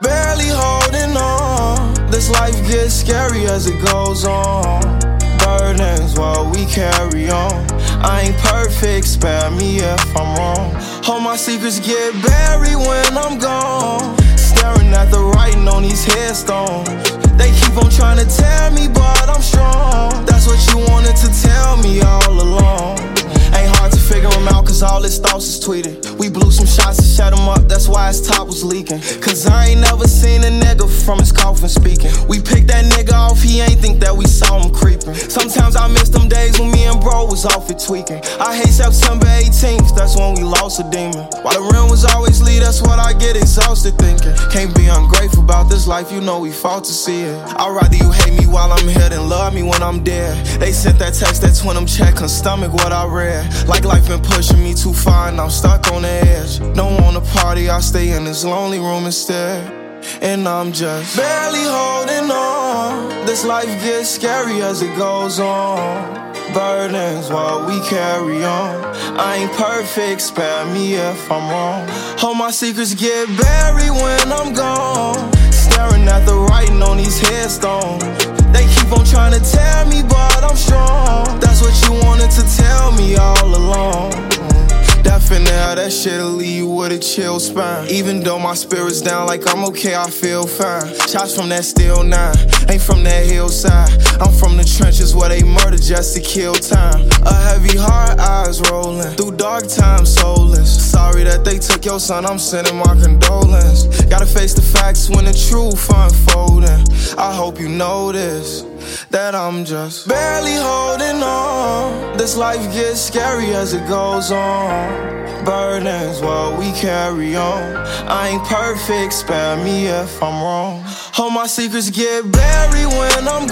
Barely holding on. This life gets scary as it goes on. Burdens while we carry on. I ain't perfect, spare me if I'm wrong. All my secrets get buried when I'm gone. Staring at the writing on these headstones. They keep on trying to tell me, is tweeted. We blew some shots and shut him up, that's why his top was leaking. Cause I ain't never seen a nigga from his coffin speaking. We picked that nigga off, he ain't think that we saw him creeping. Sometimes I miss them days when me was off it tweaking. I hate September 18th, that's when we lost a demon. While the rim was always lead, that's what I get exhausted thinking. Can't be ungrateful about this life, you know we fought to see it. I'd rather you hate me while I'm here than love me when I'm dead. They sent that text, that twin them check, can stomach what I read. Like life been pushing me too far and I'm stuck on the edge. Don't wanna party, I stay in this lonely room instead. And I'm just barely holding on. This life gets scary as it goes on. Burdens while we carry on. I ain't perfect, spare me if I'm wrong. All my secrets get buried when I'm How that shit'll leave you with a chill spine. Even though my spirit's down, like I'm okay, I feel fine. Shots from that steel nine, ain't from that hillside. I'm from the trenches where they murder just to kill time. A heavy heart, eyes rolling through dark times, soulless. Sorry that they took your son, I'm sending my condolence. Gotta face the facts when the truth unfolding. I hope you notice that I'm just barely holding on. This life gets scary as it goes on. Burdens while we carry on. I ain't perfect, spare me if I'm wrong. All my secrets get buried when I'm